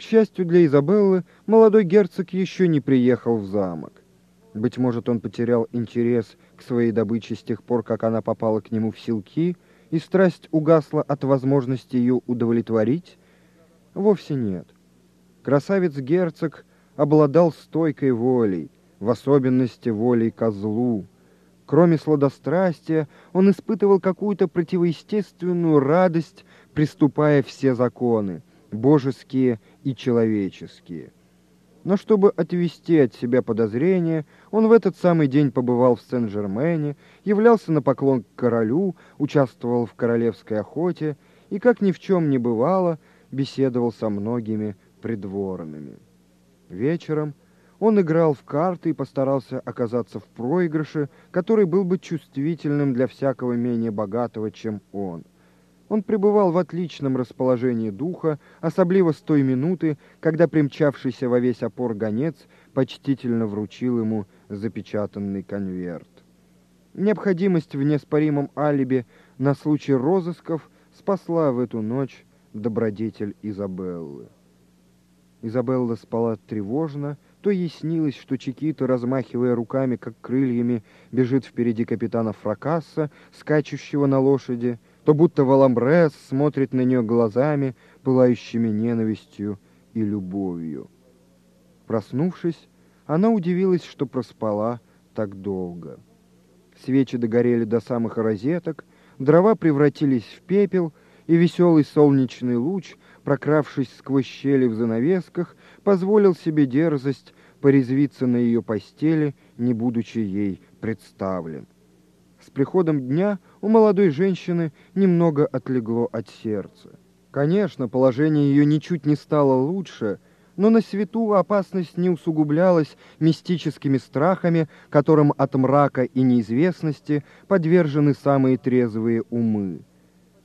К счастью для Изабеллы, молодой герцог еще не приехал в замок. Быть может, он потерял интерес к своей добыче с тех пор, как она попала к нему в селки, и страсть угасла от возможности ее удовлетворить? Вовсе нет. Красавец-герцог обладал стойкой волей, в особенности волей козлу. Кроме сладострастия, он испытывал какую-то противоестественную радость, приступая все законы, божеские и человеческие. Но чтобы отвести от себя подозрения, он в этот самый день побывал в Сен-Жермене, являлся на поклон к королю, участвовал в королевской охоте и, как ни в чем не бывало, беседовал со многими придворными. Вечером он играл в карты и постарался оказаться в проигрыше, который был бы чувствительным для всякого менее богатого, чем он. Он пребывал в отличном расположении духа, особливо с той минуты, когда примчавшийся во весь опор гонец почтительно вручил ему запечатанный конверт. Необходимость в неоспоримом алиби на случай розысков спасла в эту ночь добродетель Изабеллы. Изабелла спала тревожно, то ей снилось, что Чикита, размахивая руками, как крыльями, бежит впереди капитана Фракасса, скачущего на лошади, то будто Валамбрес смотрит на нее глазами, пылающими ненавистью и любовью. Проснувшись, она удивилась, что проспала так долго. Свечи догорели до самых розеток, дрова превратились в пепел, и веселый солнечный луч, прокравшись сквозь щели в занавесках, позволил себе дерзость порезвиться на ее постели, не будучи ей представлен. С приходом дня у молодой женщины немного отлегло от сердца. Конечно, положение ее ничуть не стало лучше, но на свету опасность не усугублялась мистическими страхами, которым от мрака и неизвестности подвержены самые трезвые умы.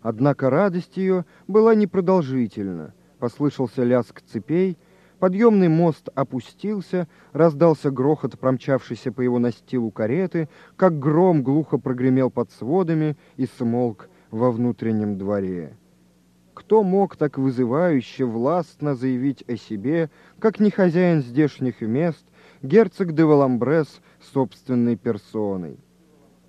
Однако радость ее была непродолжительна. Послышался лязг цепей, Подъемный мост опустился, раздался грохот, промчавшийся по его настилу кареты, как гром глухо прогремел под сводами и смолк во внутреннем дворе. Кто мог так вызывающе, властно заявить о себе, как не хозяин здешних мест, герцог де Валамбрес собственной персоной?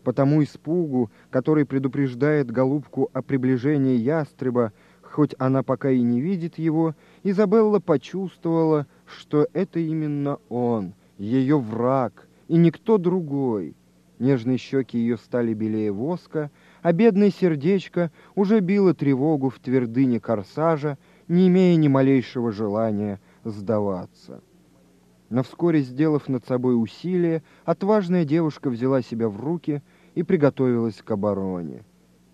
По тому испугу, который предупреждает голубку о приближении ястреба, хоть она пока и не видит его, Изабелла почувствовала, что это именно он, ее враг, и никто другой. Нежные щеки ее стали белее воска, а бедное сердечко уже било тревогу в твердыне корсажа, не имея ни малейшего желания сдаваться. Но вскоре, сделав над собой усилие, отважная девушка взяла себя в руки и приготовилась к обороне.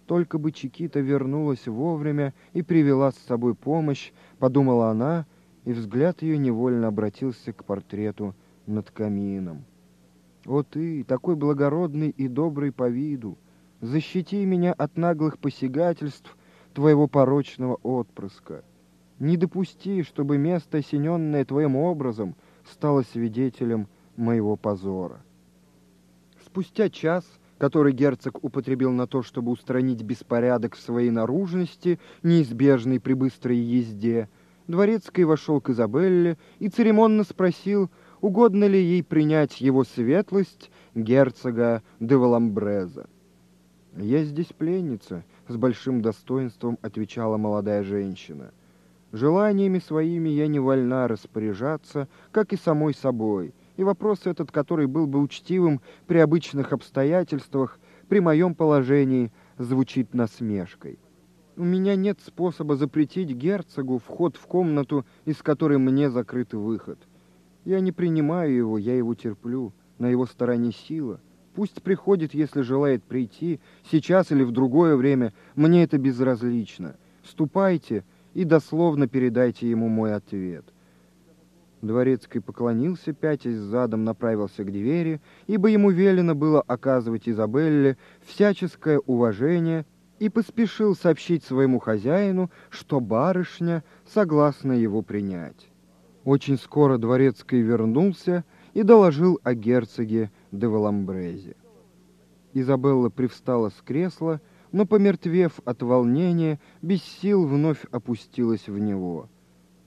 Только бы Чикита вернулась вовремя и привела с собой помощь, подумала она, и взгляд ее невольно обратился к портрету над камином. «О ты, такой благородный и добрый по виду, защити меня от наглых посягательств твоего порочного отпрыска. Не допусти, чтобы место, осененное твоим образом, стало свидетелем моего позора». Спустя час который герцог употребил на то, чтобы устранить беспорядок в своей наружности, неизбежный при быстрой езде, Дворецкий вошел к Изабелле и церемонно спросил, угодно ли ей принять его светлость герцога де Валамбреза. «Я здесь пленница», — с большим достоинством отвечала молодая женщина. «Желаниями своими я не вольна распоряжаться, как и самой собой» и вопрос этот, который был бы учтивым при обычных обстоятельствах, при моем положении, звучит насмешкой. У меня нет способа запретить герцогу вход в комнату, из которой мне закрыт выход. Я не принимаю его, я его терплю, на его стороне сила. Пусть приходит, если желает прийти, сейчас или в другое время, мне это безразлично. Ступайте и дословно передайте ему мой ответ». Дворецкий поклонился, пятясь задом направился к двери, ибо ему велено было оказывать Изабелле всяческое уважение и поспешил сообщить своему хозяину, что барышня согласна его принять. Очень скоро Дворецкий вернулся и доложил о герцоге де Валамбрезе. Изабелла привстала с кресла, но, помертвев от волнения, без сил вновь опустилась в него.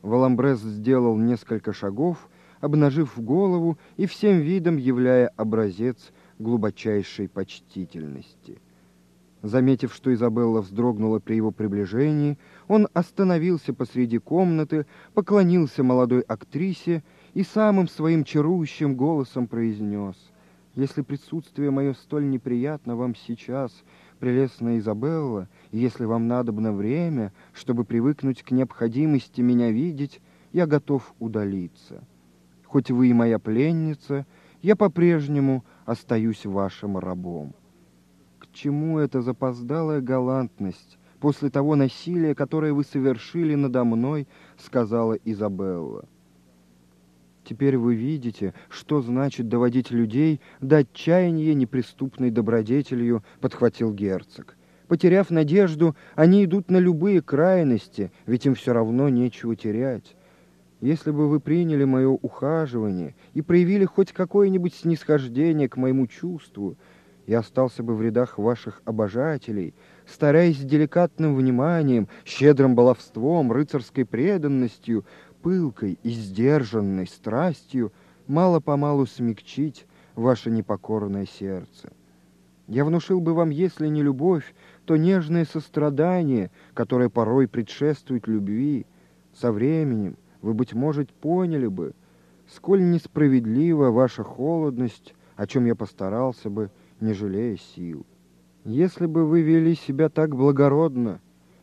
Валам Валамбрес сделал несколько шагов, обнажив голову и всем видом являя образец глубочайшей почтительности. Заметив, что Изабелла вздрогнула при его приближении, он остановился посреди комнаты, поклонился молодой актрисе и самым своим чарующим голосом произнес, «Если присутствие мое столь неприятно вам сейчас, прелестная Изабелла, и если вам надобно время, чтобы привыкнуть к необходимости меня видеть, я готов удалиться. Хоть вы и моя пленница, я по-прежнему остаюсь вашим рабом. К чему эта запоздалая галантность после того насилия, которое вы совершили надо мной, сказала Изабелла. Теперь вы видите, что значит доводить людей до отчаяния неприступной добродетелью, подхватил герцог. Потеряв надежду, они идут на любые крайности, ведь им все равно нечего терять. Если бы вы приняли мое ухаживание и проявили хоть какое-нибудь снисхождение к моему чувству, я остался бы в рядах ваших обожателей, стараясь деликатным вниманием, щедрым баловством, рыцарской преданностью, пылкой и сдержанной страстью мало-помалу смягчить ваше непокорное сердце. Я внушил бы вам, если не любовь, то нежное сострадание, которое порой предшествует любви. Со временем вы, быть может, поняли бы, сколь несправедлива ваша холодность, о чем я постарался бы, не жалея сил. Если бы вы вели себя так благородно,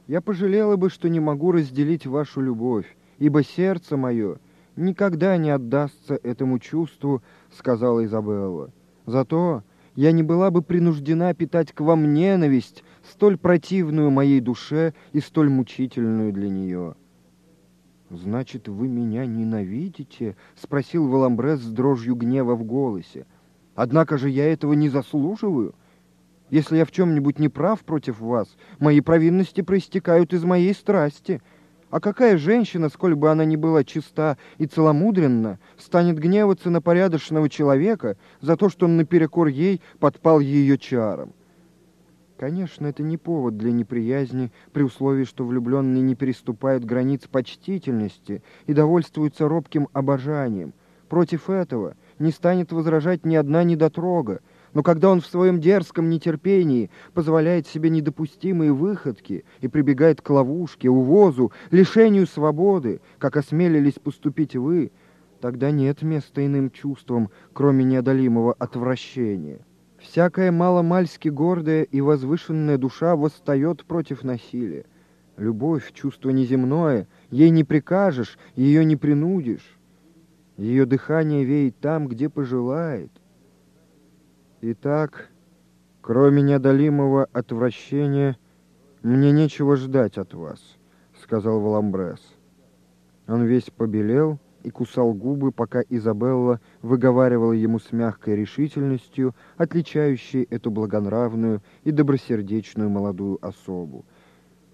я пожалела бы, что не могу разделить вашу любовь, ибо сердце мое никогда не отдастся этому чувству, сказала Изабелла. Зато я не была бы принуждена питать к вам ненависть, столь противную моей душе и столь мучительную для нее. «Значит, вы меня ненавидите?» — спросил Валамбрес с дрожью гнева в голосе. «Однако же я этого не заслуживаю. Если я в чем-нибудь не прав против вас, мои провинности проистекают из моей страсти». А какая женщина, сколь бы она ни была чиста и целомудренна, станет гневаться на порядочного человека за то, что он наперекор ей подпал ее чарам? Конечно, это не повод для неприязни при условии, что влюбленные не переступают границ почтительности и довольствуются робким обожанием. Против этого не станет возражать ни одна недотрога, но когда он в своем дерзком нетерпении позволяет себе недопустимые выходки и прибегает к ловушке, увозу, лишению свободы, как осмелились поступить вы, тогда нет места иным чувствам, кроме неодолимого отвращения. Всякая маломальски гордая и возвышенная душа восстает против насилия. Любовь — чувство неземное, ей не прикажешь, ее не принудишь. Ее дыхание веет там, где пожелает. Итак, кроме неодолимого отвращения, мне нечего ждать от вас, сказал Валамбрес. Он весь побелел и кусал губы, пока Изабелла выговаривала ему с мягкой решительностью, отличающей эту благонравную и добросердечную молодую особу.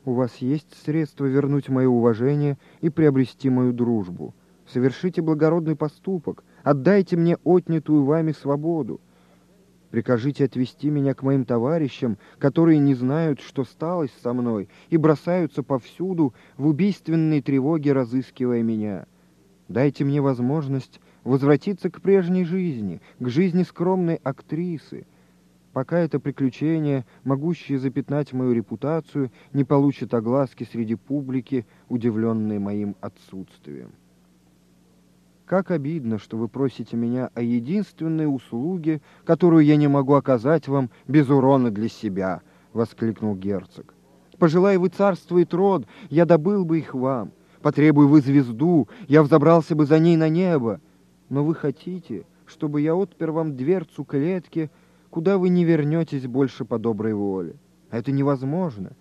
«У вас есть средства вернуть мое уважение и приобрести мою дружбу. Совершите благородный поступок, отдайте мне отнятую вами свободу. Прикажите отвести меня к моим товарищам, которые не знают, что сталось со мной, и бросаются повсюду в убийственной тревоге, разыскивая меня. Дайте мне возможность возвратиться к прежней жизни, к жизни скромной актрисы, пока это приключение, могущее запятнать мою репутацию, не получит огласки среди публики, удивленной моим отсутствием. Как обидно, что вы просите меня о единственной услуге, которую я не могу оказать вам без урона для себя, — воскликнул герцог. Пожелай вы царство и трон, я добыл бы их вам. Потребуй вы звезду, я взобрался бы за ней на небо. Но вы хотите, чтобы я отпер вам дверцу клетки, куда вы не вернетесь больше по доброй воле. Это невозможно,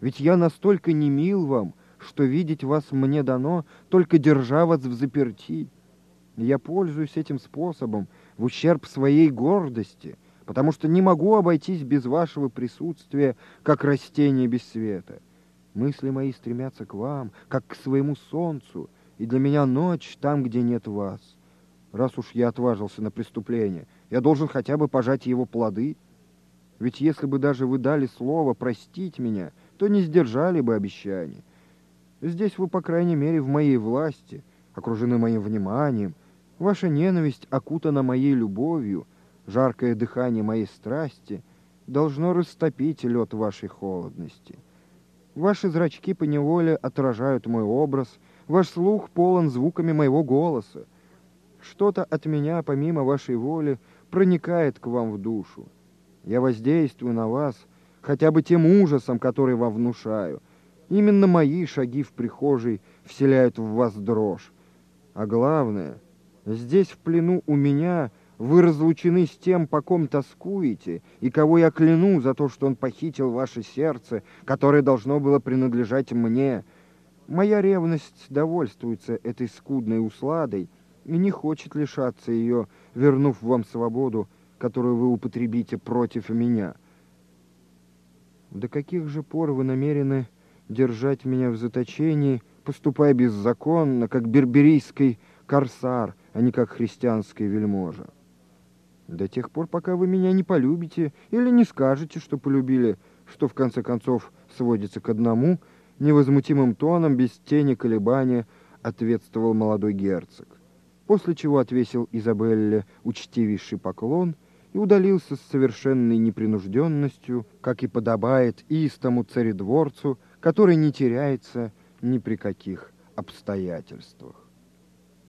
ведь я настолько не мил вам, что видеть вас мне дано, только держа вас в заперти. Я пользуюсь этим способом в ущерб своей гордости, потому что не могу обойтись без вашего присутствия, как растение без света. Мысли мои стремятся к вам, как к своему солнцу, и для меня ночь там, где нет вас. Раз уж я отважился на преступление, я должен хотя бы пожать его плоды. Ведь если бы даже вы дали слово простить меня, то не сдержали бы обещания. Здесь вы, по крайней мере, в моей власти, окружены моим вниманием. Ваша ненависть окутана моей любовью, жаркое дыхание моей страсти должно растопить лед вашей холодности. Ваши зрачки поневоле отражают мой образ, ваш слух полон звуками моего голоса. Что-то от меня, помимо вашей воли, проникает к вам в душу. Я воздействую на вас хотя бы тем ужасом, который вам внушаю. Именно мои шаги в прихожей вселяют в вас дрожь. А главное, здесь в плену у меня вы разлучены с тем, по ком тоскуете, и кого я кляну за то, что он похитил ваше сердце, которое должно было принадлежать мне. Моя ревность довольствуется этой скудной усладой и не хочет лишаться ее, вернув вам свободу, которую вы употребите против меня. До каких же пор вы намерены держать меня в заточении, поступая беззаконно, как берберийский корсар, а не как христианский вельможа? До тех пор, пока вы меня не полюбите или не скажете, что полюбили, что в конце концов сводится к одному, невозмутимым тоном, без тени колебания, ответствовал молодой герцог. После чего отвесил Изабелле учтивейший поклон и удалился с совершенной непринужденностью, как и подобает истому царедворцу, который не теряется ни при каких обстоятельствах.